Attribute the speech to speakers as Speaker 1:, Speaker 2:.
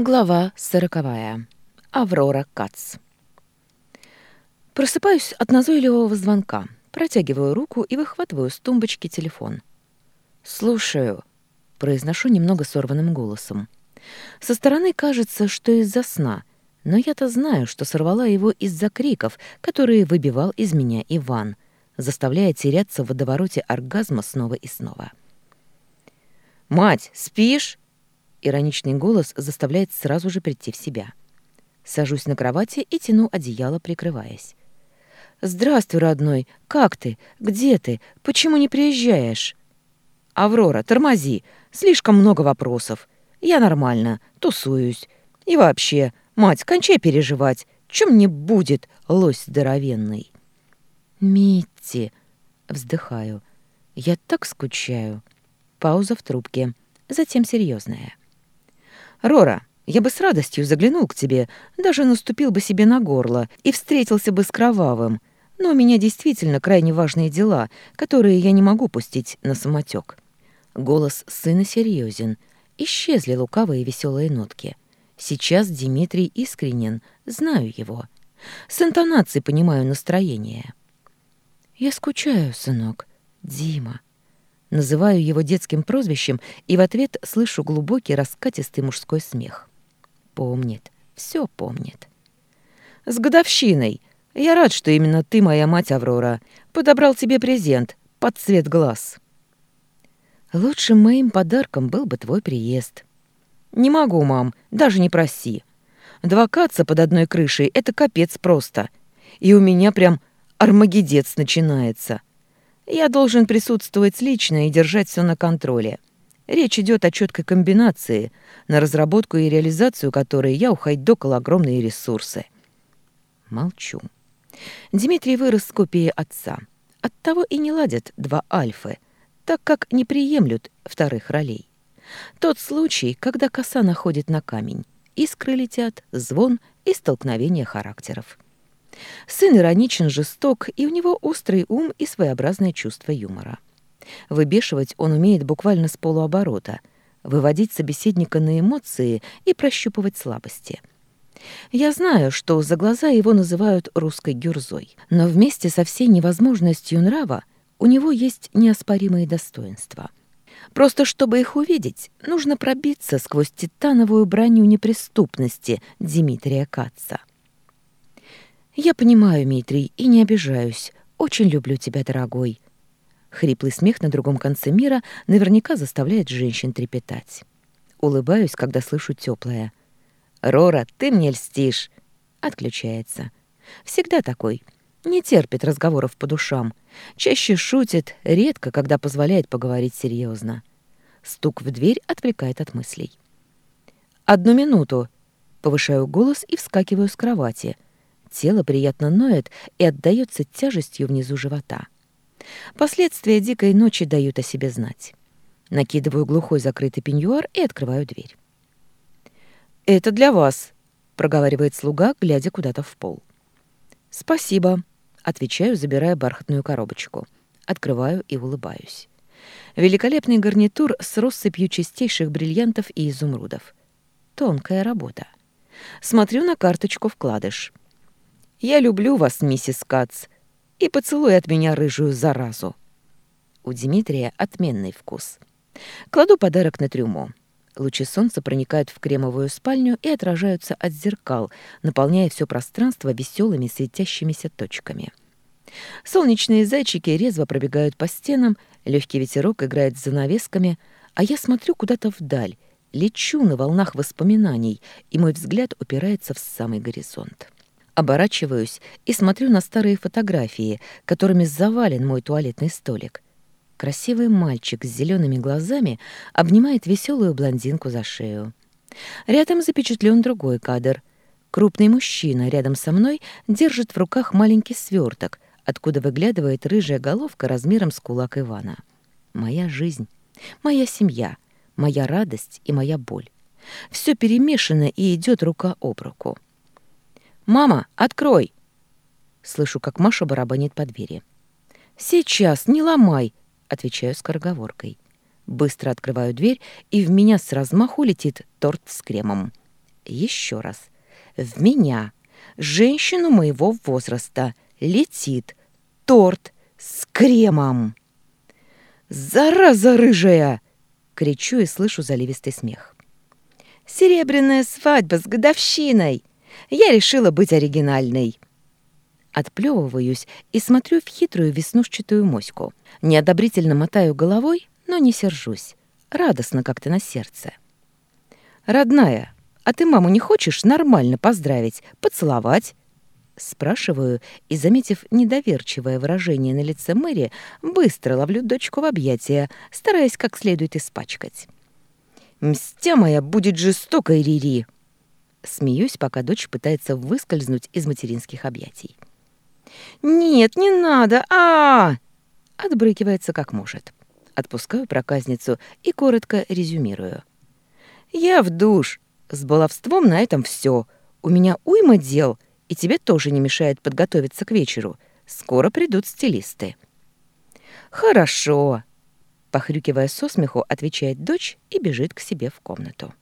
Speaker 1: Глава сороковая. Аврора Кац. Просыпаюсь от назойливого звонка, протягиваю руку и выхватываю с тумбочки телефон. «Слушаю», — произношу немного сорванным голосом. Со стороны кажется, что из-за сна, но я-то знаю, что сорвала его из-за криков, которые выбивал из меня Иван, заставляя теряться в водовороте оргазма снова и снова.
Speaker 2: «Мать, спишь?»
Speaker 1: Ироничный голос заставляет сразу же прийти в себя. Сажусь на кровати и тяну одеяло, прикрываясь. «Здравствуй, родной! Как ты? Где ты? Почему не приезжаешь?»
Speaker 2: «Аврора, тормози! Слишком много вопросов. Я нормально, тусуюсь. И вообще, мать, кончай переживать. Чем не будет, лось здоровенный?»
Speaker 1: «Митти!» — вздыхаю. «Я так скучаю». Пауза в трубке, затем серьезная.
Speaker 2: Рора, я бы с радостью заглянул к тебе, даже наступил бы себе на горло и встретился бы с кровавым. Но у меня действительно крайне важные дела, которые я не могу пустить на самотек.
Speaker 1: Голос сына серьезен. Исчезли лукавые веселые нотки. Сейчас Дмитрий искренен, знаю его. С интонацией понимаю настроение. «Я скучаю, сынок. Дима, Называю его детским прозвищем и в ответ слышу глубокий раскатистый мужской смех. Помнит, все помнит.
Speaker 2: «С годовщиной! Я рад, что именно ты, моя мать Аврора, подобрал тебе презент под цвет глаз».
Speaker 1: «Лучшим моим подарком был бы твой приезд».
Speaker 2: «Не могу, мам, даже не проси. Два каца под одной крышей — это капец просто. И у меня прям армагедец начинается». Я должен присутствовать лично и держать все на контроле. Речь идет о четкой комбинации, на разработку и реализацию которой я у Хайдокал огромные ресурсы. Молчу. Дмитрий вырос с копии отца. Оттого и не ладят два альфы, так как не приемлют вторых ролей. Тот случай, когда коса находит на камень. Искры летят, звон и столкновение характеров. Сын ироничен, жесток, и у него острый ум и своеобразное чувство юмора. Выбешивать он умеет буквально с полуоборота, выводить собеседника на эмоции и прощупывать слабости. Я знаю, что за глаза его называют русской гюрзой, но вместе со всей невозможностью нрава у него есть неоспоримые достоинства. Просто чтобы их увидеть, нужно пробиться сквозь титановую броню неприступности Дмитрия Каца. «Я понимаю, Митрий, и не обижаюсь. Очень люблю тебя, дорогой». Хриплый смех на другом конце мира наверняка заставляет женщин трепетать. Улыбаюсь, когда слышу теплое. «Рора, ты мне льстишь!» Отключается. «Всегда такой. Не терпит разговоров по душам. Чаще шутит, редко, когда позволяет поговорить серьезно. Стук в дверь отвлекает от мыслей. «Одну минуту!» Повышаю голос и вскакиваю с кровати — Тело приятно ноет и отдаётся тяжестью внизу живота. Последствия дикой ночи дают о себе знать. Накидываю глухой закрытый пеньюар и открываю дверь. «Это для вас», —
Speaker 1: проговаривает слуга, глядя куда-то в пол.
Speaker 2: «Спасибо», —
Speaker 1: отвечаю, забирая бархатную коробочку. Открываю и улыбаюсь. Великолепный гарнитур с россыпью чистейших бриллиантов и изумрудов. Тонкая работа. Смотрю на карточку вкладыш — я люблю вас, миссис Кац, и поцелуй от меня рыжую заразу. У Дмитрия отменный вкус. Кладу подарок на трюмо. Лучи солнца проникают в кремовую спальню и отражаются от зеркал, наполняя все пространство веселыми светящимися точками. Солнечные зайчики резво пробегают по стенам, легкий ветерок играет с занавесками, а я смотрю куда-то вдаль, лечу на волнах воспоминаний, и мой взгляд упирается в самый горизонт. Оборачиваюсь и смотрю на старые фотографии, которыми завален мой туалетный столик. Красивый мальчик с зелеными глазами обнимает веселую блондинку за шею. Рядом запечатлен другой кадр. Крупный мужчина рядом со мной держит в руках маленький сверток, откуда выглядывает рыжая головка размером с кулак Ивана. Моя жизнь, моя семья, моя радость и моя боль. Все перемешано и идет рука об руку. «Мама, открой!» Слышу, как Маша барабанит по двери. «Сейчас, не ломай!» — отвечаю скороговоркой. Быстро открываю дверь, и в меня с размаху летит торт с кремом. Еще раз. В меня, женщину моего возраста, летит торт с кремом. «Зараза рыжая!» — кричу и слышу заливистый смех. «Серебряная свадьба с годовщиной!» Я решила быть оригинальной. Отплевываюсь и смотрю в хитрую веснушчатую моську. Неодобрительно мотаю головой, но не сержусь. Радостно как-то на сердце. «Родная, а ты маму не хочешь нормально поздравить, поцеловать?» Спрашиваю и, заметив недоверчивое выражение на лице Мэри, быстро ловлю дочку в объятия, стараясь как следует испачкать. «Мстя моя будет жестокой, Рири!» -ри. Смеюсь, пока дочь пытается выскользнуть из материнских объятий. «Нет, не надо! а, -а, -а Отбрыкивается как может. Отпускаю проказницу и коротко резюмирую. «Я в душ. С баловством на этом все. У меня уйма дел, и тебе тоже не мешает подготовиться к вечеру. Скоро придут стилисты». «Хорошо», — похрюкивая со смеху, отвечает дочь и бежит к себе в комнату.